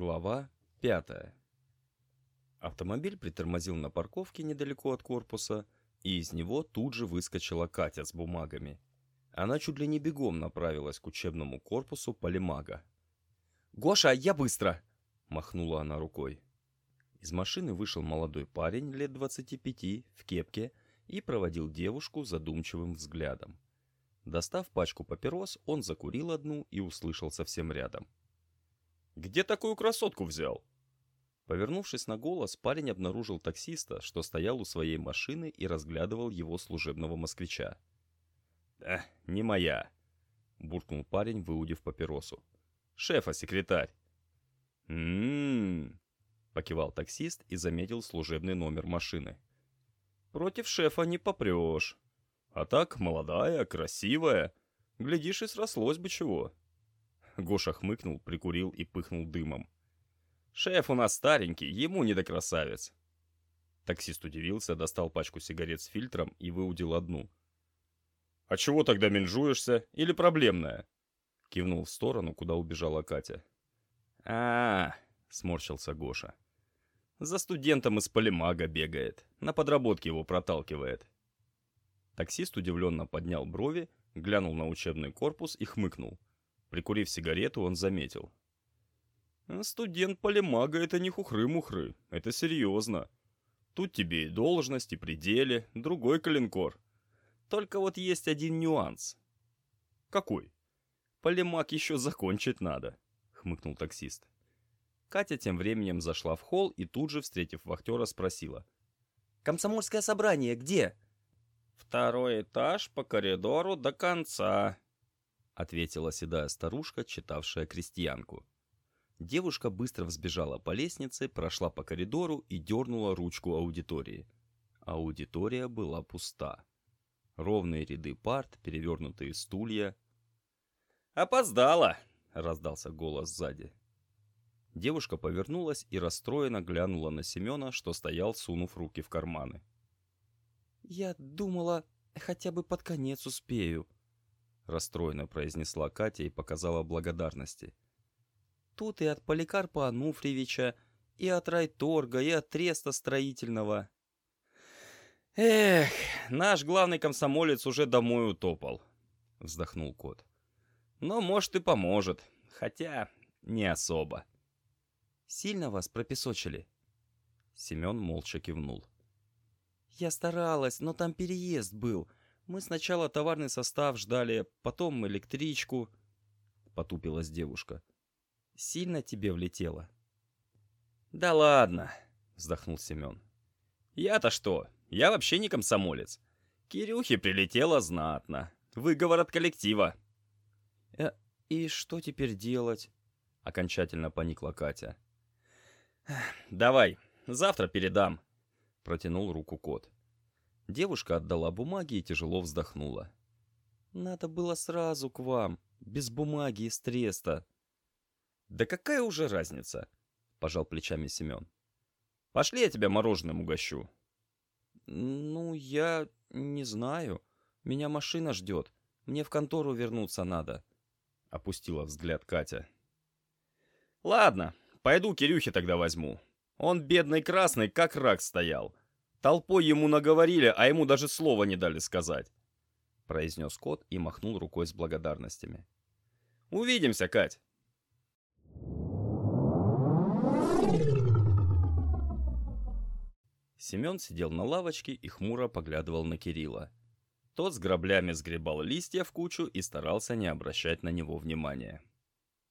Глава 5 Автомобиль притормозил на парковке недалеко от корпуса, и из него тут же выскочила Катя с бумагами. Она чуть ли не бегом направилась к учебному корпусу полимага. «Гоша, я быстро!» — махнула она рукой. Из машины вышел молодой парень лет 25 в кепке и проводил девушку задумчивым взглядом. Достав пачку папирос, он закурил одну и услышал совсем рядом. «Где такую красотку взял?» Повернувшись на голос, парень обнаружил таксиста, что стоял у своей машины и разглядывал его служебного москвича. «Да, не моя», — буркнул парень, выудив папиросу. «Шефа, секретарь». «М-м-м», покивал таксист и заметил служебный номер машины. «Против шефа не попрешь. А так, молодая, красивая. Глядишь, и срослось бы чего». Гоша хмыкнул, прикурил и пыхнул дымом. «Шеф у нас старенький, ему не до красавец». Таксист удивился, достал пачку сигарет с фильтром и выудил одну. «А чего тогда менжуешься? Или проблемная?» Кивнул в сторону, куда убежала Катя. а, -а, -а сморщился Гоша. «За студентом из полимага бегает, на подработке его проталкивает». Таксист удивленно поднял брови, глянул на учебный корпус и хмыкнул. Прикурив сигарету, он заметил. «Студент полимага — это не хухры-мухры, это серьезно. Тут тебе и должность, и пределы, другой калинкор. Только вот есть один нюанс». «Какой?» «Полимаг еще закончить надо», — хмыкнул таксист. Катя тем временем зашла в холл и тут же, встретив вахтера, спросила. «Комсомольское собрание где?» «Второй этаж по коридору до конца», ответила седая старушка, читавшая крестьянку. Девушка быстро взбежала по лестнице, прошла по коридору и дернула ручку аудитории. Аудитория была пуста. Ровные ряды парт, перевернутые стулья. «Опоздала!» — раздался голос сзади. Девушка повернулась и расстроенно глянула на Семена, что стоял, сунув руки в карманы. «Я думала, хотя бы под конец успею», расстроенно произнесла Катя и показала благодарности. Тут и от Поликарпа Ануфриевича, и от райторга, и от треста строительного. Эх, наш главный комсомолец уже домой утопал, вздохнул кот. Но, может, и поможет, хотя не особо. Сильно вас пропесочили? Семен молча кивнул. Я старалась, но там переезд был. Мы сначала товарный состав ждали, потом электричку. Потупилась девушка. Сильно тебе влетело? Да ладно, вздохнул Семен. Я-то что? Я вообще не комсомолец. Кирюхе прилетело знатно. Выговор от коллектива. Э, и что теперь делать? Окончательно поникла Катя. Давай, завтра передам. Протянул руку кот. Девушка отдала бумаги и тяжело вздохнула. «Надо было сразу к вам, без бумаги и стреста». «Да какая уже разница?» — пожал плечами Семен. «Пошли я тебя мороженым угощу». «Ну, я не знаю. Меня машина ждет. Мне в контору вернуться надо», — опустила взгляд Катя. «Ладно, пойду Кирюхе тогда возьму. Он бедный красный, как рак стоял. Толпой ему наговорили, а ему даже слова не дали сказать. Произнес кот и махнул рукой с благодарностями. Увидимся, Кать. Семен сидел на лавочке и хмуро поглядывал на Кирилла. Тот с граблями сгребал листья в кучу и старался не обращать на него внимания.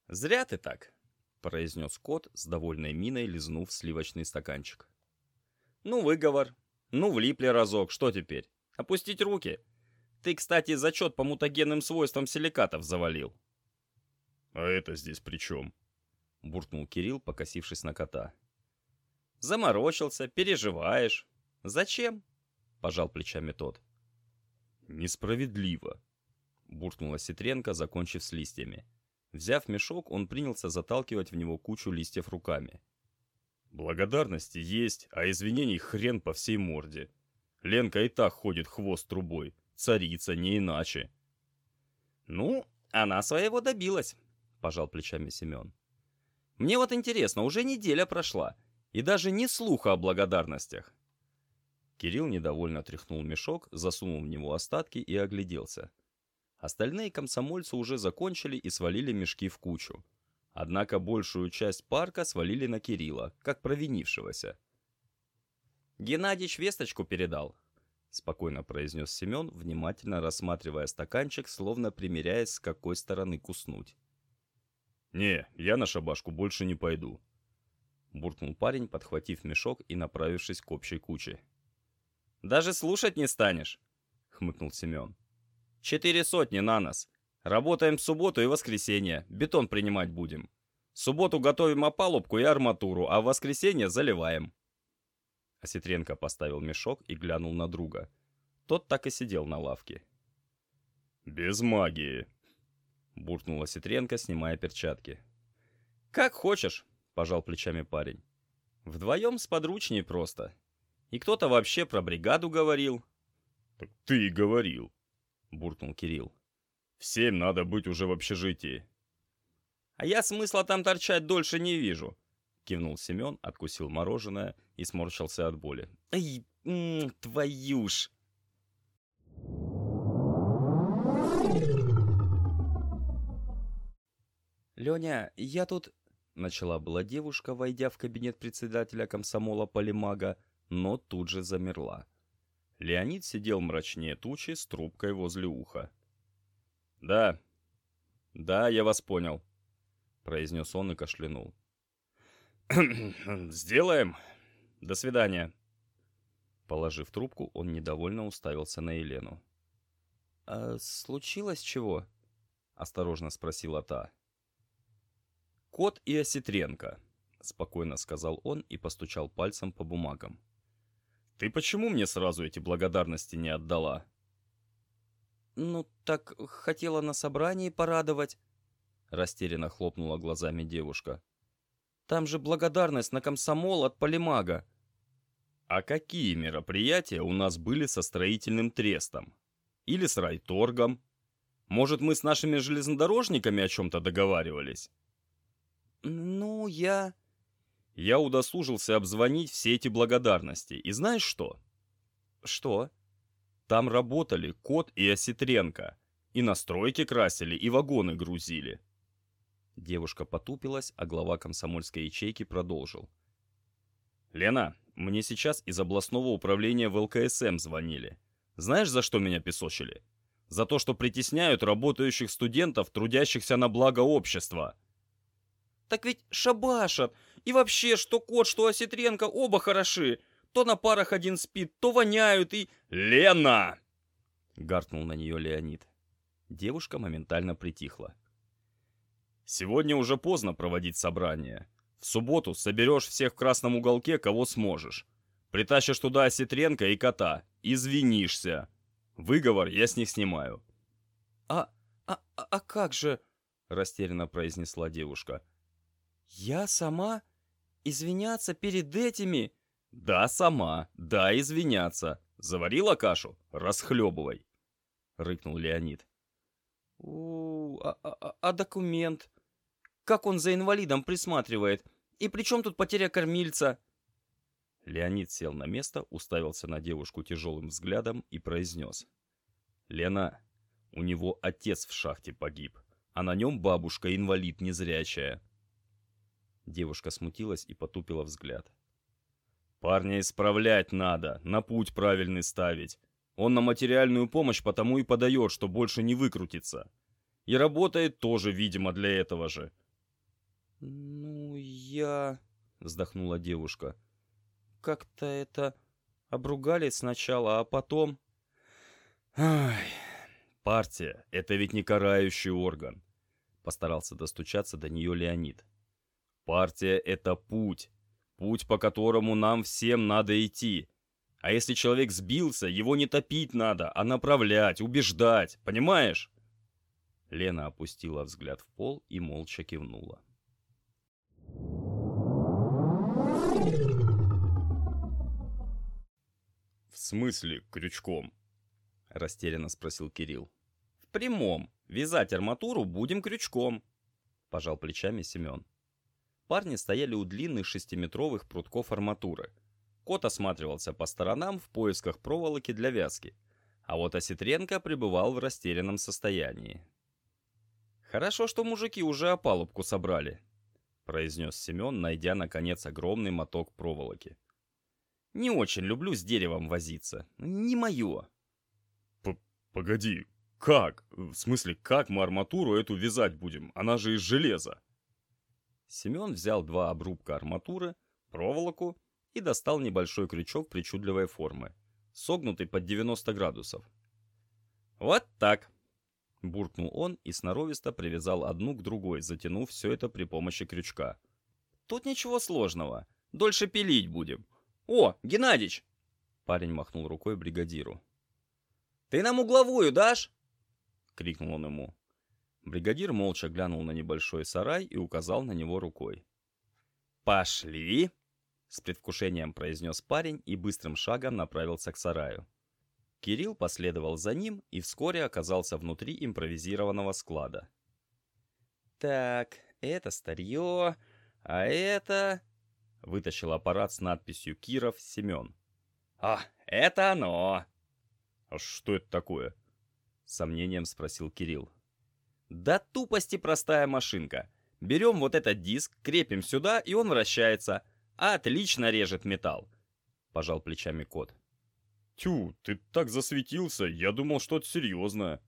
«Зря ты так», — произнес кот с довольной миной, лизнув сливочный стаканчик. «Ну, выговор. Ну, влипли разок, что теперь? Опустить руки? Ты, кстати, зачет по мутагенным свойствам силикатов завалил. А это здесь при чем? Буркнул Кирилл, покосившись на кота. Заморочился, переживаешь. Зачем? Пожал плечами тот. Несправедливо. Буркнула Ситренко, закончив с листьями. Взяв мешок, он принялся заталкивать в него кучу листьев руками. Благодарности есть, а извинений хрен по всей морде. Ленка и так ходит хвост трубой. Царица, не иначе. Ну, она своего добилась, пожал плечами Семен. Мне вот интересно, уже неделя прошла, и даже ни слуха о благодарностях. Кирилл недовольно тряхнул мешок, засунул в него остатки и огляделся. Остальные комсомольцы уже закончили и свалили мешки в кучу. Однако большую часть парка свалили на Кирилла, как провинившегося. «Геннадьич весточку передал», — спокойно произнес Семен, внимательно рассматривая стаканчик, словно примеряясь, с какой стороны куснуть. «Не, я на шабашку больше не пойду», — буркнул парень, подхватив мешок и направившись к общей куче. «Даже слушать не станешь», — хмыкнул Семен. «Четыре сотни на нас. Работаем в субботу и воскресенье. Бетон принимать будем. В субботу готовим опалубку и арматуру, а в воскресенье заливаем». Осетренко поставил мешок и глянул на друга. Тот так и сидел на лавке. «Без магии», — буркнул Осетренко, снимая перчатки. «Как хочешь», — пожал плечами парень. «Вдвоем сподручнее просто. И кто-то вообще про бригаду говорил». «Так ты и говорил», — буркнул Кирилл. «В семь надо быть уже в общежитии». «А я смысла там торчать дольше не вижу», — кивнул Семен, откусил мороженое и сморщился от боли. «Ай, м -м, твою ж!» «Леня, я тут...» — начала была девушка, войдя в кабинет председателя комсомола Полимага, но тут же замерла. Леонид сидел мрачнее тучи с трубкой возле уха. «Да, да, я вас понял», — произнес он и кашлянул. «Сделаем. До свидания». Положив трубку, он недовольно уставился на Елену. «А случилось чего?» — осторожно спросила та. «Кот и Осетренко», — спокойно сказал он и постучал пальцем по бумагам. «Ты почему мне сразу эти благодарности не отдала?» «Ну, так хотела на собрании порадовать», — растерянно хлопнула глазами девушка. «Там же благодарность на комсомол от Полимага». «А какие мероприятия у нас были со строительным трестом? Или с райторгом? Может, мы с нашими железнодорожниками о чем-то договаривались?» «Ну, я...» Я удосужился обзвонить все эти благодарности. И знаешь что? «Что?» Там работали Кот и Осетренко. И настройки красили, и вагоны грузили. Девушка потупилась, а глава комсомольской ячейки продолжил. «Лена, мне сейчас из областного управления в ЛКСМ звонили. Знаешь, за что меня песочили? За то, что притесняют работающих студентов, трудящихся на благо общества». «Так ведь шабашат! И вообще, что Кот, что Осетренко, оба хороши! То на парах один спит, то воняют и...» «Лена!» — гаркнул на нее Леонид. Девушка моментально притихла. «Сегодня уже поздно проводить собрание. В субботу соберешь всех в красном уголке, кого сможешь. Притащишь туда Осетренко и кота. Извинишься. Выговор я с них снимаю». «А, а, а как же...» — растерянно произнесла девушка. «Я сама? Извиняться перед этими?» «Да, сама. Да, извиняться. Заварила кашу? Расхлебывай!» — рыкнул Леонид. у а, а, а документ? Как он за инвалидом присматривает? И при чем тут потеря кормильца?» Леонид сел на место, уставился на девушку тяжелым взглядом и произнес. «Лена, у него отец в шахте погиб, а на нем бабушка инвалид незрячая». Девушка смутилась и потупила взгляд. «Парня исправлять надо, на путь правильный ставить. Он на материальную помощь потому и подает, что больше не выкрутится. И работает тоже, видимо, для этого же». «Ну, я...» — вздохнула девушка. «Как-то это... Обругали сначала, а потом...» «Ай, партия — это ведь не карающий орган», — постарался достучаться до нее Леонид. «Партия — это путь, путь, по которому нам всем надо идти. А если человек сбился, его не топить надо, а направлять, убеждать, понимаешь?» Лена опустила взгляд в пол и молча кивнула. «В смысле крючком?» — растерянно спросил Кирилл. «В прямом. Вязать арматуру будем крючком», — пожал плечами Семен. Парни стояли у длинных шестиметровых прутков арматуры. Кот осматривался по сторонам в поисках проволоки для вязки, а вот Осетренко пребывал в растерянном состоянии. «Хорошо, что мужики уже опалубку собрали», — произнес Семен, найдя, наконец, огромный моток проволоки. «Не очень люблю с деревом возиться. Не мое». «Погоди, как? В смысле, как мы арматуру эту вязать будем? Она же из железа». Семен взял два обрубка арматуры, проволоку и достал небольшой крючок причудливой формы, согнутый под 90 градусов. «Вот так!» — буркнул он и сноровисто привязал одну к другой, затянув все это при помощи крючка. «Тут ничего сложного. Дольше пилить будем. О, Геннадич!» Парень махнул рукой бригадиру. «Ты нам угловую дашь?» — крикнул он ему. Бригадир молча глянул на небольшой сарай и указал на него рукой. «Пошли!» — с предвкушением произнес парень и быстрым шагом направился к сараю. Кирилл последовал за ним и вскоре оказался внутри импровизированного склада. «Так, это старье, а это...» — вытащил аппарат с надписью «Киров Семен». «А, это оно!» «А что это такое?» — сомнением спросил Кирилл. Да тупости простая машинка. Берем вот этот диск, крепим сюда, и он вращается. Отлично режет металл. Пожал плечами кот. Тю, ты так засветился, я думал, что-то серьезное.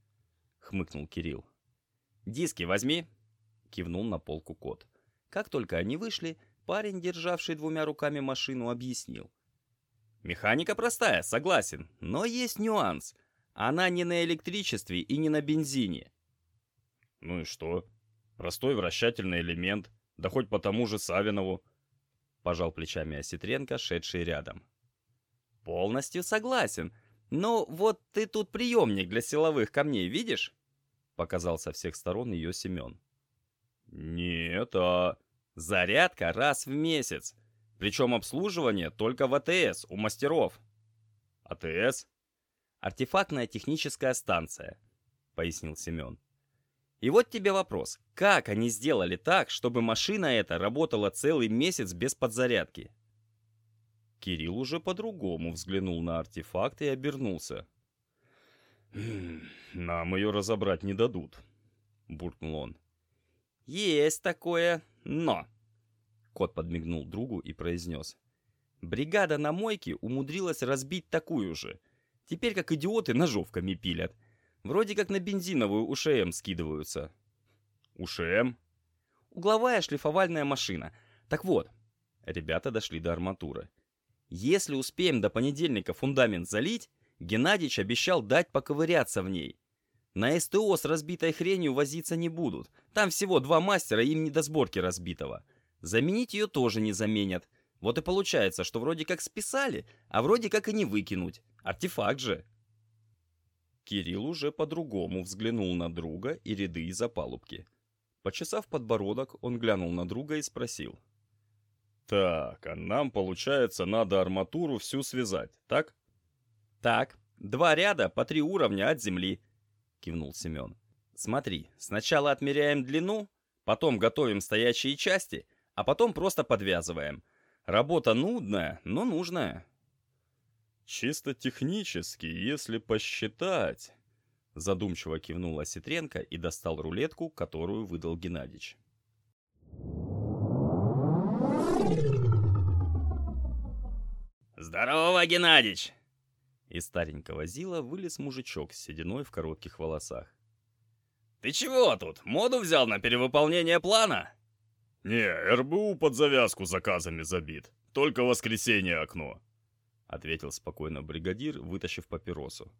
Хмыкнул Кирилл. Диски возьми. Кивнул на полку кот. Как только они вышли, парень, державший двумя руками машину, объяснил. Механика простая, согласен, но есть нюанс. Она не на электричестве и не на бензине. Ну и что? Простой вращательный элемент, да хоть по тому же Савинову. Пожал плечами Осетренко, шедший рядом. Полностью согласен. Но вот ты тут приемник для силовых камней видишь? Показал со всех сторон ее Семен. Нет, а... Зарядка раз в месяц. Причем обслуживание только в АТС, у мастеров. АТС? Артефактная техническая станция, пояснил Семен. И вот тебе вопрос. Как они сделали так, чтобы машина эта работала целый месяц без подзарядки? Кирилл уже по-другому взглянул на артефакт и обернулся. «Хм, «Нам ее разобрать не дадут», — буркнул он. «Есть такое, но...» Кот подмигнул другу и произнес. «Бригада на мойке умудрилась разбить такую же. Теперь как идиоты ножовками пилят. Вроде как на бензиновую УШМ скидываются. УШМ? Угловая шлифовальная машина. Так вот, ребята дошли до арматуры. Если успеем до понедельника фундамент залить, Геннадьевич обещал дать поковыряться в ней. На СТО с разбитой хренью возиться не будут. Там всего два мастера, им не до сборки разбитого. Заменить ее тоже не заменят. Вот и получается, что вроде как списали, а вроде как и не выкинуть. Артефакт же. Кирилл уже по-другому взглянул на друга и ряды из опалубки. Почесав подбородок, он глянул на друга и спросил. «Так, а нам, получается, надо арматуру всю связать, так?» «Так, два ряда по три уровня от земли», — кивнул Семен. «Смотри, сначала отмеряем длину, потом готовим стоячие части, а потом просто подвязываем. Работа нудная, но нужная». Чисто технически, если посчитать... Задумчиво кивнул Осетренко и достал рулетку, которую выдал Геннадьевич. «Здорово, Геннадьевич!» Из старенького Зила вылез мужичок с сединой в коротких волосах. «Ты чего тут? Моду взял на перевыполнение плана?» «Не, РБУ под завязку заказами забит. Только воскресенье окно ответил спокойно бригадир, вытащив папиросу.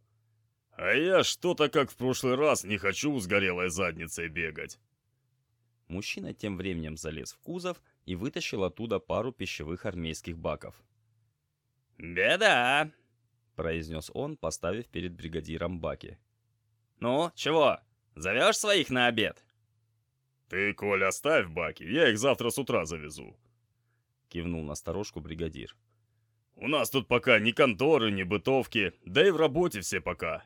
«А я что-то как в прошлый раз не хочу с горелой задницей бегать». Мужчина тем временем залез в кузов и вытащил оттуда пару пищевых армейских баков. «Беда!» — произнес он, поставив перед бригадиром баки. «Ну, чего, зовешь своих на обед?» «Ты, Коля, оставь баки, я их завтра с утра завезу», — кивнул на сторожку бригадир. У нас тут пока ни конторы, ни бытовки, да и в работе все пока.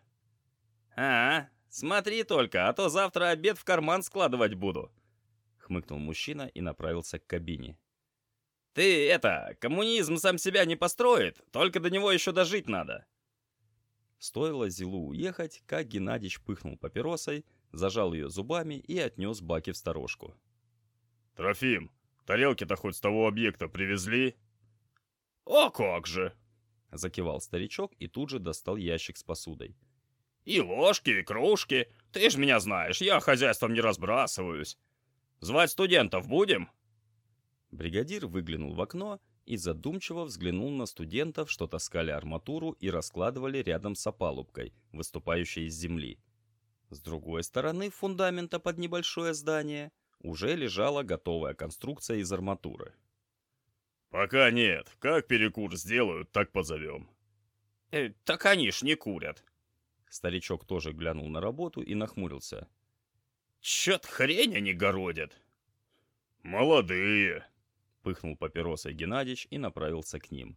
А, смотри только, а то завтра обед в карман складывать буду. хмыкнул мужчина и направился к кабине. «Ты это, коммунизм сам себя не построит, только до него еще дожить надо». Стоило Зилу уехать, как Геннадич пыхнул папиросой, зажал ее зубами и отнес баки в сторожку. «Трофим, тарелки-то хоть с того объекта привезли?» «О как же!» — закивал старичок и тут же достал ящик с посудой. «И ложки, и кружки. Ты ж меня знаешь, я хозяйством не разбрасываюсь. Звать студентов будем?» Бригадир выглянул в окно и задумчиво взглянул на студентов, что таскали арматуру и раскладывали рядом с опалубкой, выступающей из земли. С другой стороны фундамента под небольшое здание уже лежала готовая конструкция из арматуры. «Пока нет. Как перекур сделают, так позовем». Э, «Так они ж не курят». Старичок тоже глянул на работу и нахмурился. «Чё-то хрень они городят». «Молодые», — пыхнул папиросой Геннадич и направился к ним.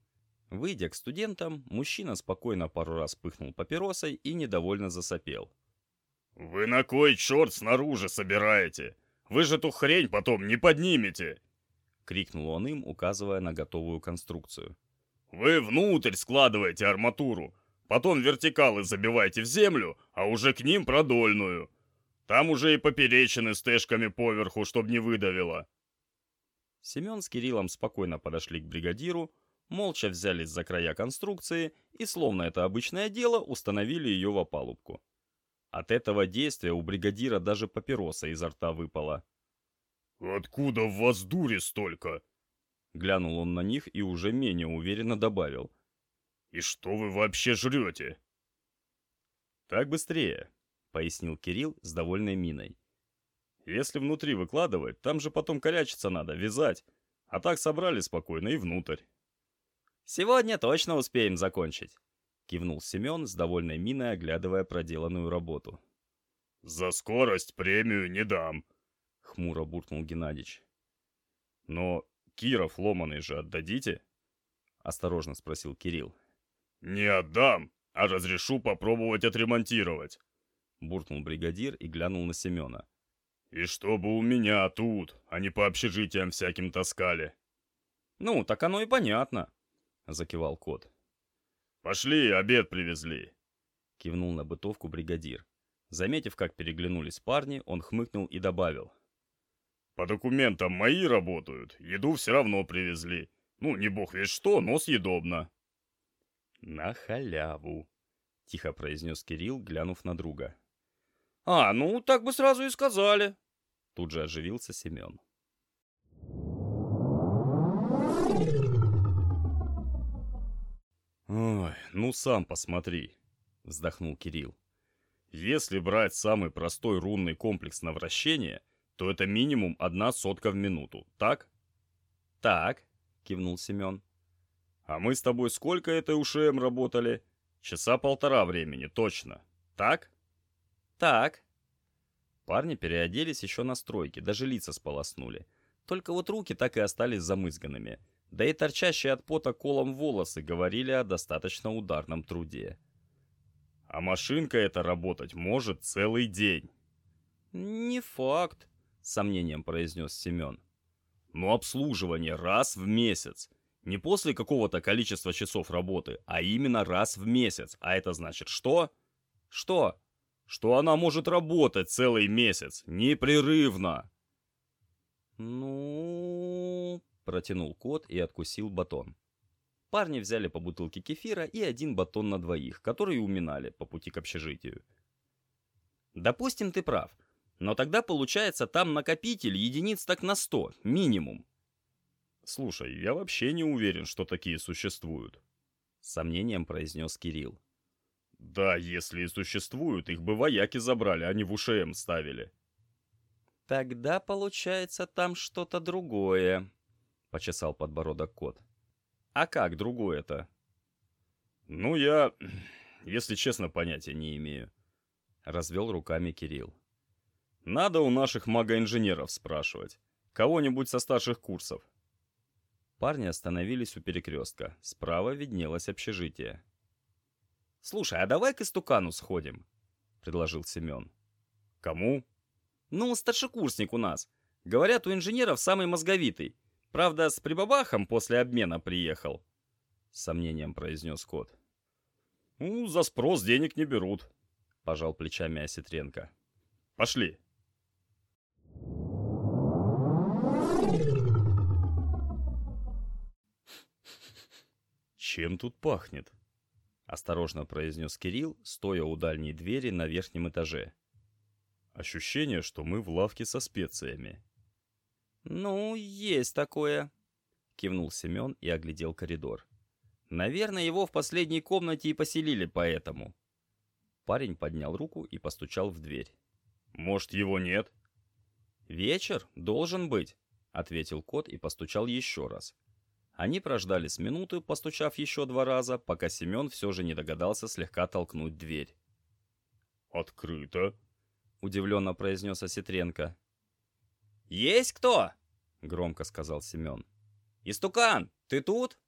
Выйдя к студентам, мужчина спокойно пару раз пыхнул папиросой и недовольно засопел. «Вы на кой черт снаружи собираете? Вы же эту хрень потом не поднимете!» Крикнул он им, указывая на готовую конструкцию. «Вы внутрь складываете арматуру, потом вертикалы забивайте в землю, а уже к ним продольную. Там уже и поперечины с тэшками поверху, чтобы не выдавило». Семен с Кириллом спокойно подошли к бригадиру, молча взялись за края конструкции и, словно это обычное дело, установили ее в опалубку. От этого действия у бригадира даже папироса изо рта выпала. «Откуда в вас дури столько?» Глянул он на них и уже менее уверенно добавил. «И что вы вообще жрете?» «Так быстрее», — пояснил Кирилл с довольной миной. «Если внутри выкладывать, там же потом корячиться надо, вязать. А так собрали спокойно и внутрь». «Сегодня точно успеем закончить», кивнул Семен с довольной миной, оглядывая проделанную работу. «За скорость премию не дам», — хмуро буркнул Геннадич. «Но Киров ломаный же отдадите?» — осторожно спросил Кирилл. «Не отдам, а разрешу попробовать отремонтировать», — буркнул бригадир и глянул на Семена. «И чтобы у меня тут, а не по общежитиям всяким таскали». «Ну, так оно и понятно», — закивал кот. «Пошли, обед привезли!» Кивнул на бытовку бригадир. Заметив, как переглянулись парни, он хмыкнул и добавил. «По документам мои работают, еду все равно привезли. Ну, не бог весь что, но съедобно». «На халяву», — тихо произнес Кирилл, глянув на друга. «А, ну, так бы сразу и сказали», — тут же оживился Семен. «Ой, ну сам посмотри», — вздохнул Кирилл. «Если брать самый простой рунный комплекс на вращение, то это минимум одна сотка в минуту, так?» «Так», — кивнул Семен. «А мы с тобой сколько этой УШМ работали? Часа полтора времени, точно. Так?» «Так». Парни переоделись еще на стройке, даже лица сполоснули. Только вот руки так и остались замызганными — да и торчащие от пота колом волосы говорили о достаточно ударном труде. А машинка эта работать может целый день. «Не факт», — с сомнением произнес Семен. «Но обслуживание раз в месяц. Не после какого-то количества часов работы, а именно раз в месяц. А это значит что? Что? Что она может работать целый месяц, непрерывно». «Ну...» Протянул кот и откусил батон. Парни взяли по бутылке кефира и один батон на двоих, которые уминали по пути к общежитию. «Допустим, ты прав. Но тогда получается там накопитель единиц так на сто, минимум». «Слушай, я вообще не уверен, что такие существуют», — с сомнением произнес Кирилл. «Да, если и существуют, их бы вояки забрали, а не в УШМ ставили». «Тогда получается там что-то другое», — почесал подбородок кот. «А как другое-то?» «Ну, я, если честно, понятия не имею», — развел руками Кирилл. «Надо у наших магоинженеров спрашивать. Кого-нибудь со старших курсов». Парни остановились у перекрестка. Справа виднелось общежитие. «Слушай, а давай к истукану сходим», — предложил Семен. «Кому?» «Ну, старшекурсник у нас. Говорят, у инженеров самый мозговитый. Правда, с прибабахом после обмена приехал. С сомнением произнес кот. «Ну, за спрос денег не берут», — пожал плечами Осетренко. «Пошли». «Чем тут пахнет?» — осторожно произнес Кирилл, стоя у дальней двери на верхнем этаже. «Ощущение, что мы в лавке со специями». «Ну, есть такое», — кивнул Семен и оглядел коридор. «Наверное, его в последней комнате и поселили поэтому». Парень поднял руку и постучал в дверь. «Может, его нет?» «Вечер? Должен быть», — ответил кот и постучал еще раз. Они прождали с минуту, постучав еще два раза, пока Семен все же не догадался слегка толкнуть дверь. «Открыто», — удивленно произнес Осетренко. «Есть кто?» — громко сказал Семен. «Истукан, ты тут?»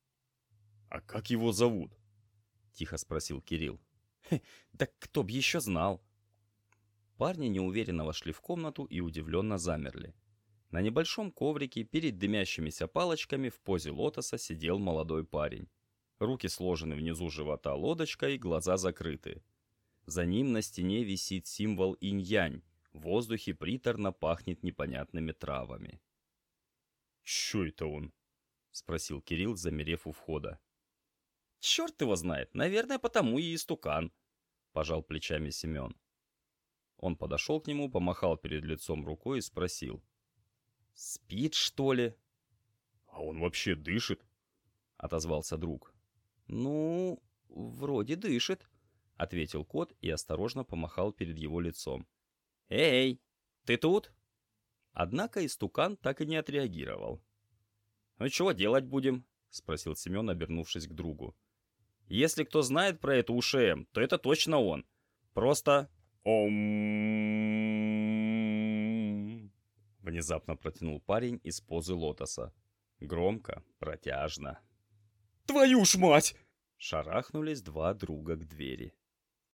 «А как его зовут?» — тихо спросил Кирилл. «Да кто б еще знал?» Парни неуверенно вошли в комнату и удивленно замерли. На небольшом коврике перед дымящимися палочками в позе лотоса сидел молодой парень. Руки сложены внизу живота лодочкой, глаза закрыты. За ним на стене висит символ инь-янь. В воздухе приторно пахнет непонятными травами. «Чё это он?» — спросил Кирилл, замерев у входа. «Черт его знает, наверное, потому и истукан», — пожал плечами Семен. Он подошел к нему, помахал перед лицом рукой и спросил. «Спит, что ли?» «А он вообще дышит?» — отозвался друг. «Ну, вроде дышит», — ответил кот и осторожно помахал перед его лицом. «Эй, ты тут?» Однако истукан так и не отреагировал. «Ну чего делать будем?» — спросил Семен, обернувшись к другу. «Если кто знает про эту УШМ, то это точно он. Просто...» «Ом...» Внезапно протянул парень из позы лотоса. Громко, протяжно. «Твою ж мать!» Шарахнулись два друга к двери.